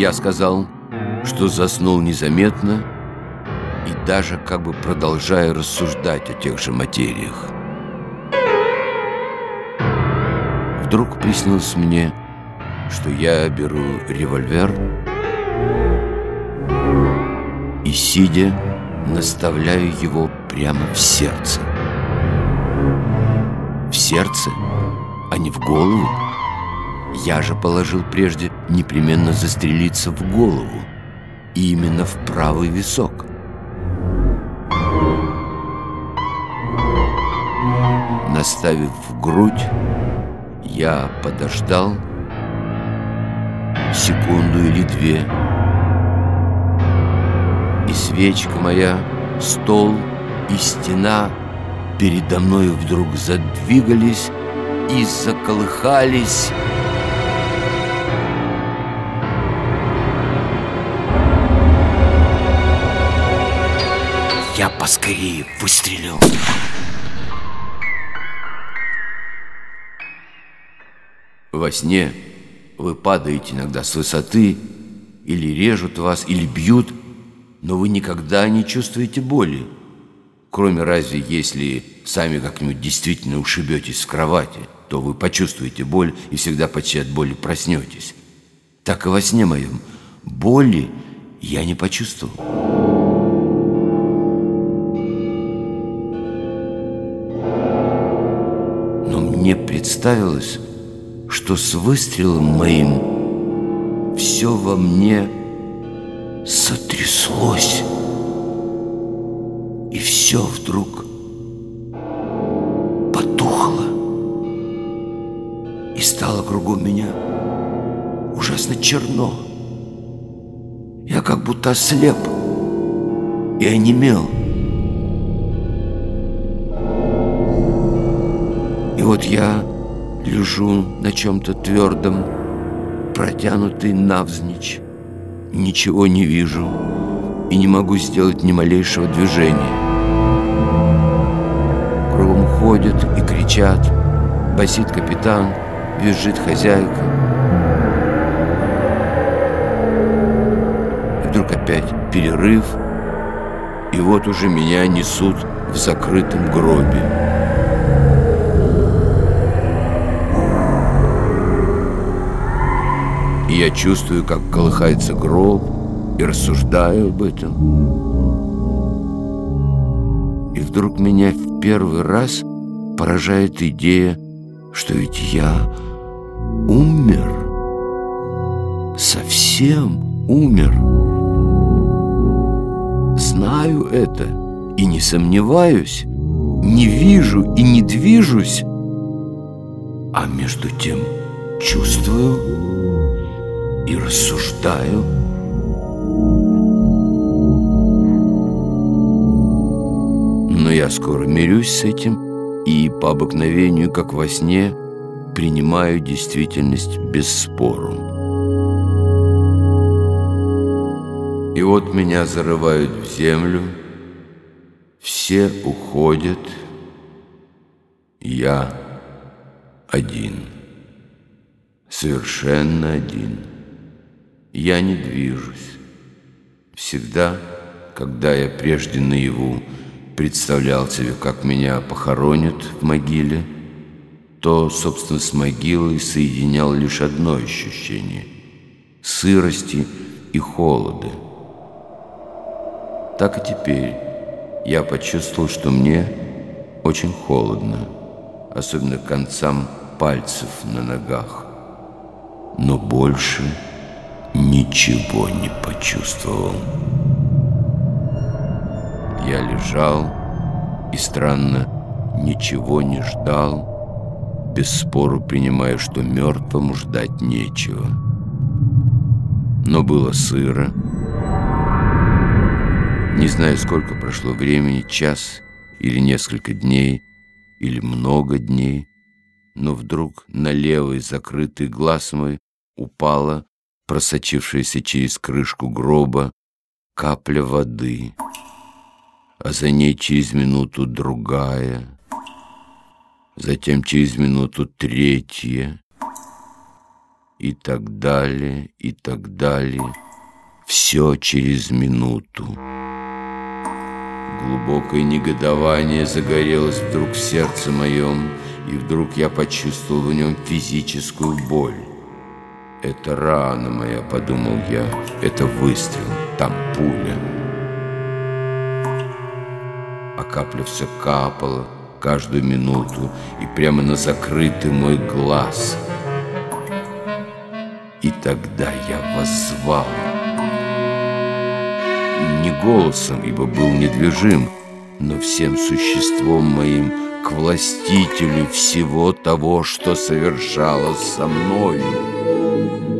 Я сказал, что заснул незаметно и даже как бы продолжая рассуждать о тех же материях. Вдруг приснилось мне, что я беру револьвер и, сидя, наставляю его прямо в сердце. В сердце, а не в голову. Я же положил прежде непременно застрелиться в голову, и именно в правый висок. Наставив в грудь, я подождал секунду или две, и свечка моя, стол и стена передо мной вдруг задвигались и заколыхались. Я поскорее выстрелил. Во сне вы падаете иногда с высоты, или режут вас, или бьют, но вы никогда не чувствуете боли. Кроме разве если сами как-нибудь действительно ушибетесь в кровати, то вы почувствуете боль и всегда почти от боли проснетесь. Так и во сне моем боли я не почувствовал. Мне представилось, что с выстрелом моим все во мне сотряслось. И все вдруг потухло. И стало кругом меня ужасно черно. Я как будто ослеп и онемел. Вот я лежу на чем-то твердом, протянутый навзничь. Ничего не вижу и не могу сделать ни малейшего движения. Кругом ходят и кричат, басит капитан, визжит хозяйка. И вдруг опять перерыв, и вот уже меня несут в закрытом гробе. Я чувствую, как колыхается гроб, и рассуждаю об этом. И вдруг меня в первый раз поражает идея, что ведь я умер. Совсем умер. Знаю это и не сомневаюсь, не вижу и не движусь, а между тем чувствую и рассуждаю. Но я скоро мирюсь с этим и по обыкновению, как во сне, принимаю действительность без спору. И вот меня зарывают в землю, все уходят, я один, совершенно один. Я не движусь. Всегда, когда я прежде наяву представлял себе, как меня похоронят в могиле, то, собственно, с могилой соединял лишь одно ощущение — сырости и холода. Так и теперь я почувствовал, что мне очень холодно, особенно к концам пальцев на ногах. Но больше ничего не почувствовал. Я лежал и, странно, ничего не ждал, без спору принимая, что мертвому ждать нечего. Но было сыро. Не знаю, сколько прошло времени, час или несколько дней, или много дней, но вдруг на левый закрытый глаз мой упала просочившаяся через крышку гроба капля воды, а за ней через минуту другая, затем через минуту третья, И так далее, и так далее. Все через минуту. Глубокое негодование загорелось вдруг в сердце моем, и вдруг я почувствовал в нем физическую боль. «Это рана моя», — подумал я, — «это выстрел, там пуля». А капля все капала каждую минуту и прямо на закрытый мой глаз. И тогда я воззвал не голосом, ибо был недвижим, но всем существом моим к властителю всего того, что совершалось со мною.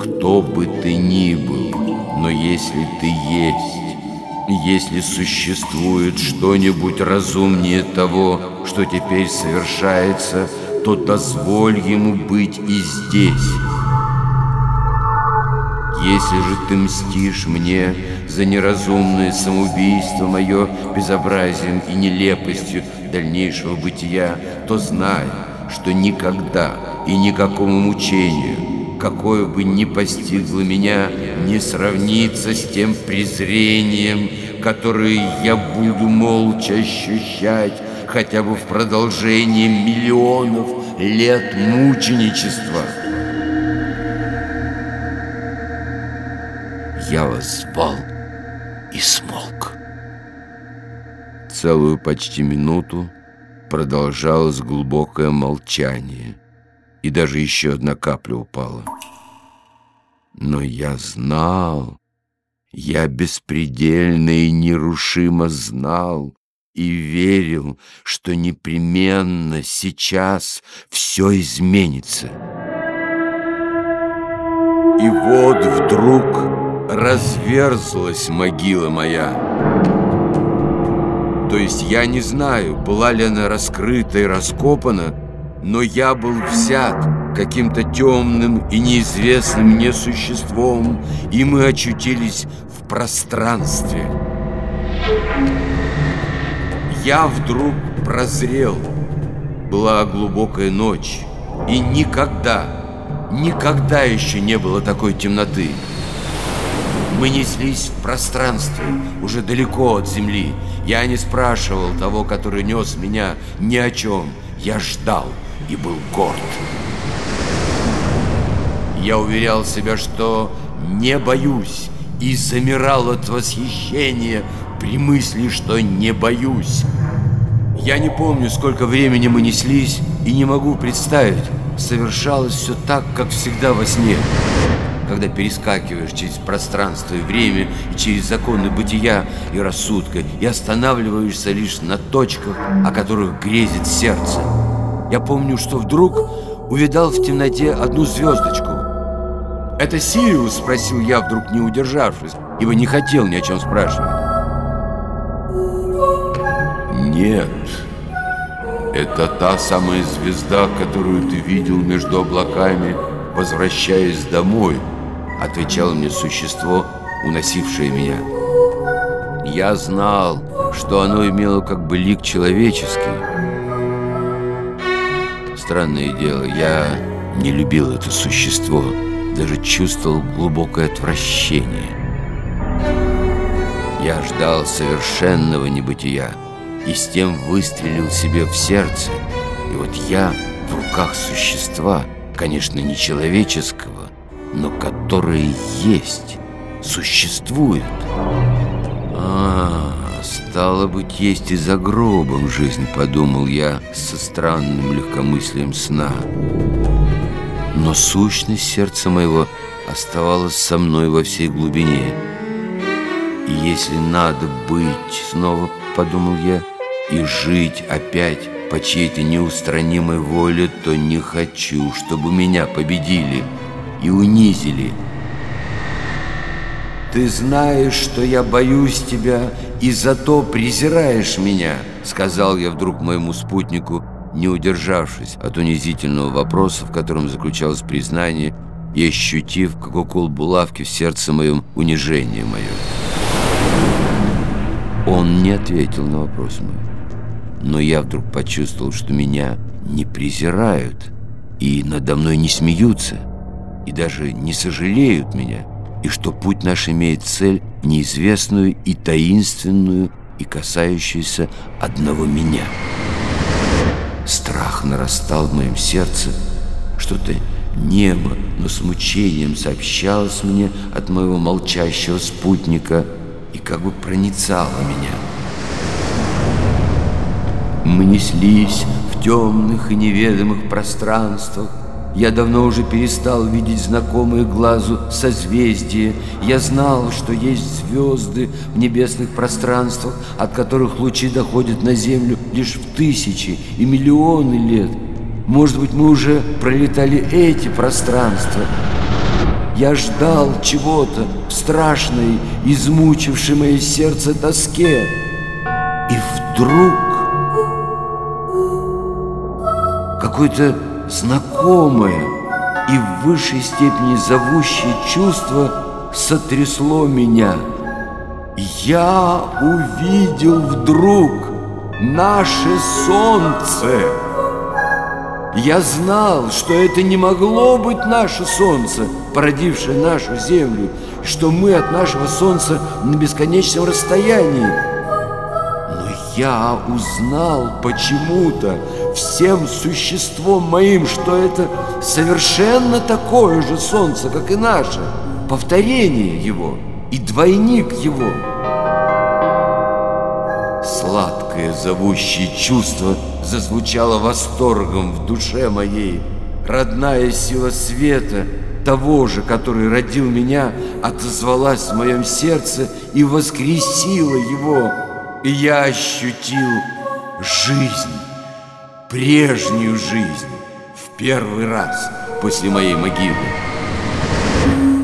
Кто бы ты ни был, но если ты есть, если существует что-нибудь разумнее того, что теперь совершается, то дозволь ему быть и здесь. Если же ты мстишь мне за неразумное самоубийство мое безобразием и нелепостью дальнейшего бытия, то знай, что никогда и никакому мучению, какое бы ни постигло меня, не сравнится с тем презрением, которое я буду молча ощущать хотя бы в продолжении миллионов лет мученичества. я вас Целую почти минуту продолжалось глубокое молчание, и даже еще одна капля упала. Но я знал, я беспредельно и нерушимо знал и верил, что непременно сейчас все изменится. И вот вдруг разверзлась могила моя. То есть я не знаю, была ли она раскрыта и раскопана, но я был взят каким-то темным и неизвестным мне существом, и мы очутились в пространстве. Я вдруг прозрел. Была глубокая ночь, и никогда, никогда еще не было такой темноты. Мы неслись в пространстве, уже далеко от земли. Я не спрашивал того, который нес меня, ни о чем. Я ждал и был горд. Я уверял себя, что не боюсь, и замирал от восхищения при мысли, что не боюсь. Я не помню, сколько времени мы неслись, и не могу представить. Совершалось все так, как всегда во сне когда перескакиваешь через пространство и время, и через законы бытия и рассудка, и останавливаешься лишь на точках, о которых грезит сердце. Я помню, что вдруг увидал в темноте одну звездочку. «Это Сириус?» – спросил я, вдруг не удержавшись, ибо не хотел ни о чем спрашивать. «Нет, это та самая звезда, которую ты видел между облаками, возвращаясь домой», отвечало мне существо, уносившее меня. Я знал, что оно имело как бы лик человеческий. Странное дело, я не любил это существо, даже чувствовал глубокое отвращение. Я ждал совершенного небытия и с тем выстрелил себе в сердце. И вот я в руках существа, конечно, не человеческого, но которые есть, существуют. А, стало быть, есть и за гробом жизнь, подумал я со странным легкомыслием сна. Но сущность сердца моего оставалась со мной во всей глубине. И если надо быть, снова подумал я, и жить опять по чьей-то неустранимой воле, то не хочу, чтобы меня победили и унизили. «Ты знаешь, что я боюсь тебя, и зато презираешь меня», сказал я вдруг моему спутнику, не удержавшись от унизительного вопроса, в котором заключалось признание, и ощутив, как укол булавки в сердце моем унижение мое. Он не ответил на вопрос мой, но я вдруг почувствовал, что меня не презирают и надо мной не смеются. И даже не сожалеют меня, и что путь наш имеет цель неизвестную и таинственную, и касающуюся одного меня. Страх нарастал в моем сердце, что-то небо, но с мучением сообщалось мне от моего молчащего спутника и как бы проницало меня. Мы неслись в темных и неведомых пространствах, я давно уже перестал видеть знакомые глазу созвездия. Я знал, что есть звезды в небесных пространствах, от которых лучи доходят на Землю лишь в тысячи и миллионы лет. Может быть, мы уже пролетали эти пространства. Я ждал чего-то в страшной, измучившей мое сердце тоске. И вдруг какой-то знакомое и в высшей степени зовущее чувство сотрясло меня. Я увидел вдруг наше солнце. Я знал, что это не могло быть наше солнце, породившее нашу землю, что мы от нашего солнца на бесконечном расстоянии. Я узнал почему-то, всем существом моим, что это совершенно такое же солнце, как и наше, повторение его и двойник его. Сладкое зовущее чувство зазвучало восторгом в душе моей. Родная сила света, того же, который родил меня, отозвалась в моем сердце и воскресила его. И я ощутил жизнь прежнюю жизнь в первый раз после моей могилы.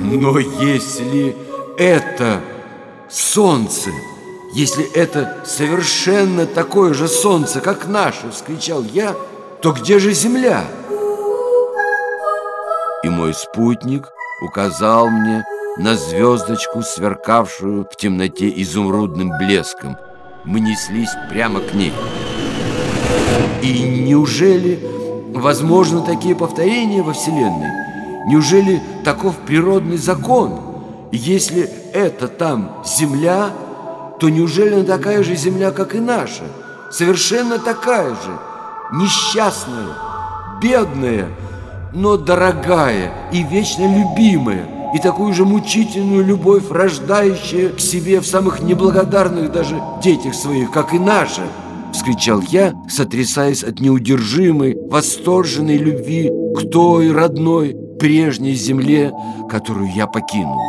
Но если это солнце, если это совершенно такое же солнце, как наше, вскричал я, то где же земля? И мой спутник указал мне на звездочку, сверкавшую в темноте изумрудным блеском. Мы неслись прямо к ней. И неужели возможны такие повторения во Вселенной? Неужели таков природный закон? Если это там Земля, то неужели она такая же Земля, как и наша? Совершенно такая же, несчастная, бедная, но дорогая и вечно любимая, и такую же мучительную любовь, рождающая к себе в самых неблагодарных даже детях своих, как и наша –— вскричал я, сотрясаясь от неудержимой, восторженной любви к той родной, прежней земле, которую я покинул.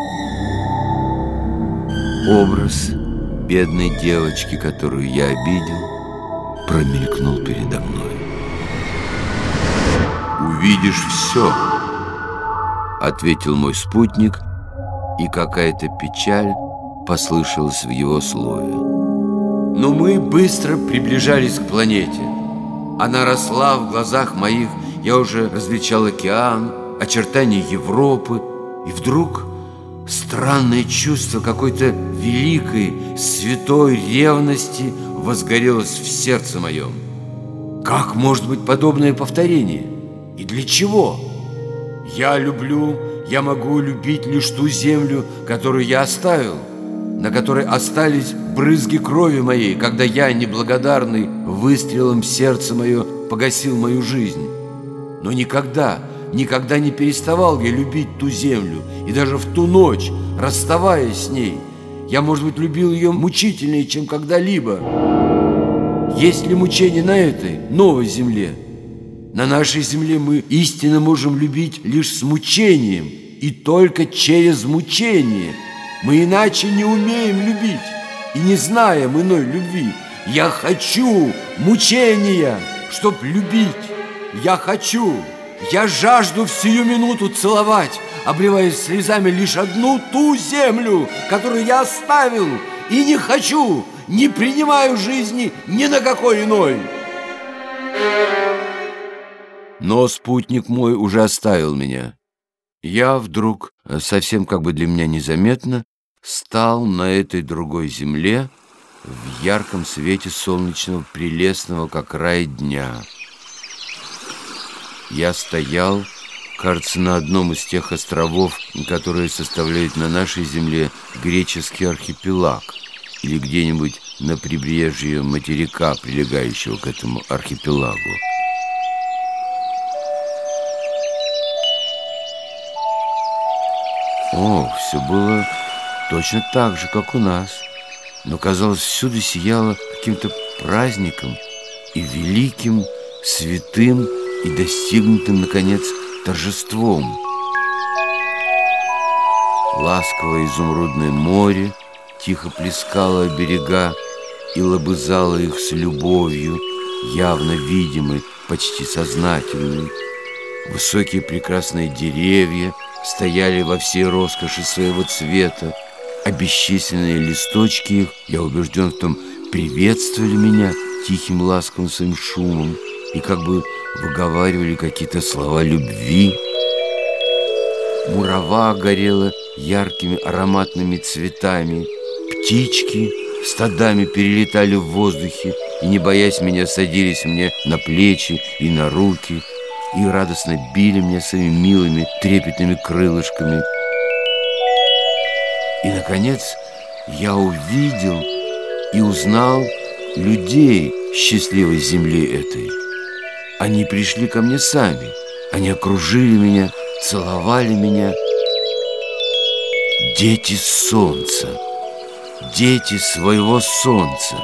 Образ бедной девочки, которую я обидел, промелькнул передо мной. «Увидишь все», — ответил мой спутник, и какая-то печаль послышалась в его слове. Но мы быстро приближались к планете. Она росла в глазах моих, я уже различал океан, очертания Европы, и вдруг странное чувство какой-то великой, святой ревности возгорелось в сердце моем. Как может быть подобное повторение? И для чего? Я люблю, я могу любить лишь ту землю, которую я оставил – на которой остались брызги крови моей, когда я, неблагодарный, выстрелом сердце мое погасил мою жизнь. Но никогда, никогда не переставал я любить ту землю, и даже в ту ночь, расставаясь с ней, я, может быть, любил ее мучительнее, чем когда-либо. Есть ли мучение на этой новой земле? На нашей земле мы истинно можем любить лишь с мучением и только через мучение – мы иначе не умеем любить и не знаем иной любви. Я хочу мучения, чтоб любить. Я хочу, я жажду в минуту целовать, обливаясь слезами лишь одну ту землю, которую я оставил, и не хочу, не принимаю жизни ни на какой иной. Но спутник мой уже оставил меня. Я вдруг, э, совсем как бы для меня незаметно, стал на этой другой земле в ярком свете солнечного, прелестного, как рай дня. Я стоял кажется, на одном из тех островов, которые составляют на нашей земле греческий архипелаг, или где-нибудь на прибрежье материка, прилегающего к этому архипелагу. О, все было точно так же, как у нас, но, казалось, всюду сияло каким-то праздником и великим, святым и достигнутым, наконец, торжеством. Ласковое изумрудное море тихо плескало берега и лобызало их с любовью, явно видимой, почти сознательной. Высокие прекрасные деревья стояли во всей роскоши своего цвета, а бесчисленные листочки их, я убежден в том, приветствовали меня тихим ласковым своим шумом и как бы выговаривали какие-то слова любви. Мурава горела яркими ароматными цветами, птички стадами перелетали в воздухе и, не боясь меня, садились мне на плечи и на руки и радостно били меня своими милыми трепетными крылышками. И, наконец, я увидел и узнал людей счастливой земли этой. Они пришли ко мне сами. Они окружили меня, целовали меня. Дети солнца, дети своего солнца.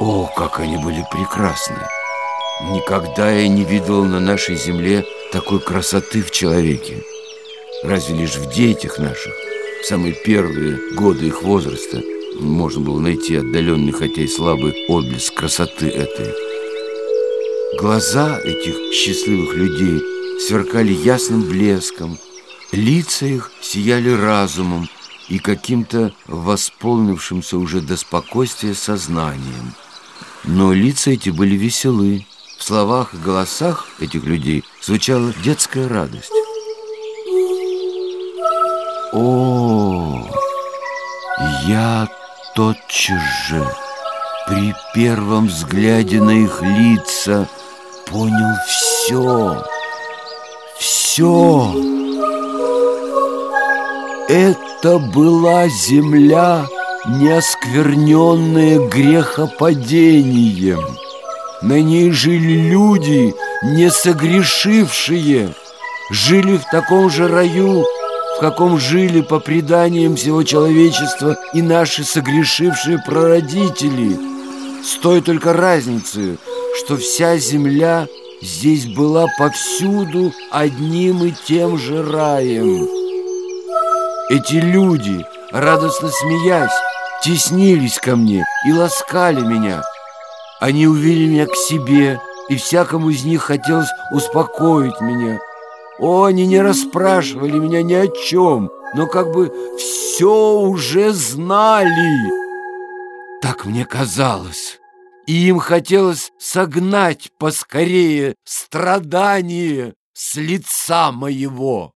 О, как они были прекрасны! Никогда я не видел на нашей земле такой красоты в человеке. Разве лишь в детях наших, в самые первые годы их возраста, можно было найти отдаленный, хотя и слабый отблеск красоты этой. Глаза этих счастливых людей сверкали ясным блеском, лица их сияли разумом и каким-то восполнившимся уже до спокойствия сознанием. Но лица эти были веселы. В словах и голосах этих людей звучала детская радость. О, я тотчас же при первом взгляде на их лица понял все, все. Это была земля, не оскверненная грехопадением. На ней жили люди, не согрешившие, жили в таком же раю, в каком жили по преданиям всего человечества и наши согрешившие прародители. С той только разницей, что вся земля здесь была повсюду одним и тем же раем. Эти люди, радостно смеясь, теснились ко мне и ласкали меня. Они увели меня к себе, и всякому из них хотелось успокоить меня. О, они не расспрашивали меня ни о чем, но как бы все уже знали. Так мне казалось и им хотелось согнать поскорее страдание с лица моего.